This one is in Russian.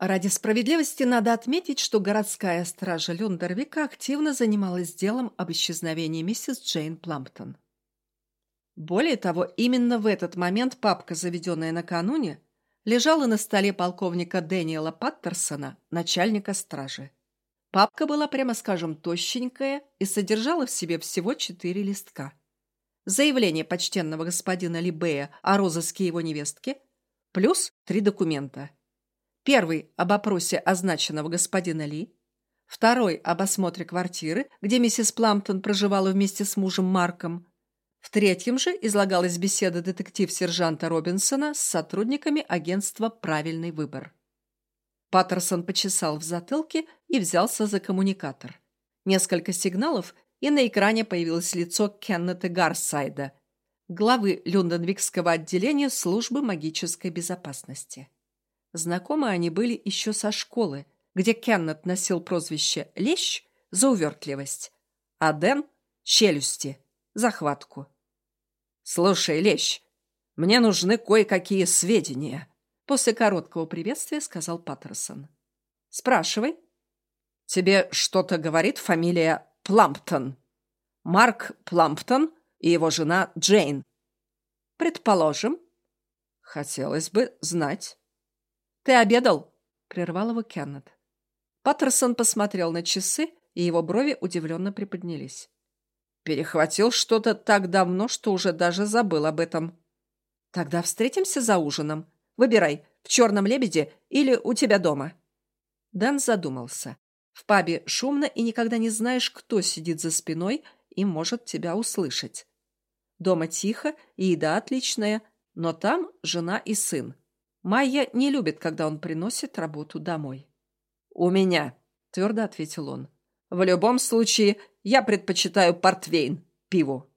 Ради справедливости надо отметить, что городская стража Люндервика активно занималась делом об исчезновении миссис Джейн Пламптон. Более того, именно в этот момент папка, заведенная накануне, лежала на столе полковника Дэниела Паттерсона, начальника стражи. Папка была, прямо скажем, тощенькая и содержала в себе всего четыре листка. Заявление почтенного господина Либея о розыске его невестки, плюс три документа. Первый – об опросе означенного господина Ли, второй – об осмотре квартиры, где миссис Пламптон проживала вместе с мужем Марком, в третьем же излагалась беседа детектив-сержанта Робинсона с сотрудниками агентства «Правильный выбор». Паттерсон почесал в затылке и взялся за коммуникатор. Несколько сигналов, и на экране появилось лицо Кеннета Гарсайда, главы Люнденвикского отделения службы магической безопасности. Знакомы они были еще со школы, где Кеннет носил прозвище «Лещ» за увертливость, а Дэн — «Челюсти» — захватку. «Слушай, Лещ, мне нужны кое-какие сведения», После короткого приветствия сказал Паттерсон. «Спрашивай». «Тебе что-то говорит фамилия Пламптон?» «Марк Пламптон и его жена Джейн». «Предположим». «Хотелось бы знать». «Ты обедал?» — прервал его Кеннет. Паттерсон посмотрел на часы, и его брови удивленно приподнялись. «Перехватил что-то так давно, что уже даже забыл об этом». «Тогда встретимся за ужином», Выбирай, в «Черном лебеде» или у тебя дома». Дэн задумался. В пабе шумно, и никогда не знаешь, кто сидит за спиной и может тебя услышать. Дома тихо, и еда отличная, но там жена и сын. Майя не любит, когда он приносит работу домой. «У меня», — твердо ответил он. «В любом случае, я предпочитаю портвейн пиву».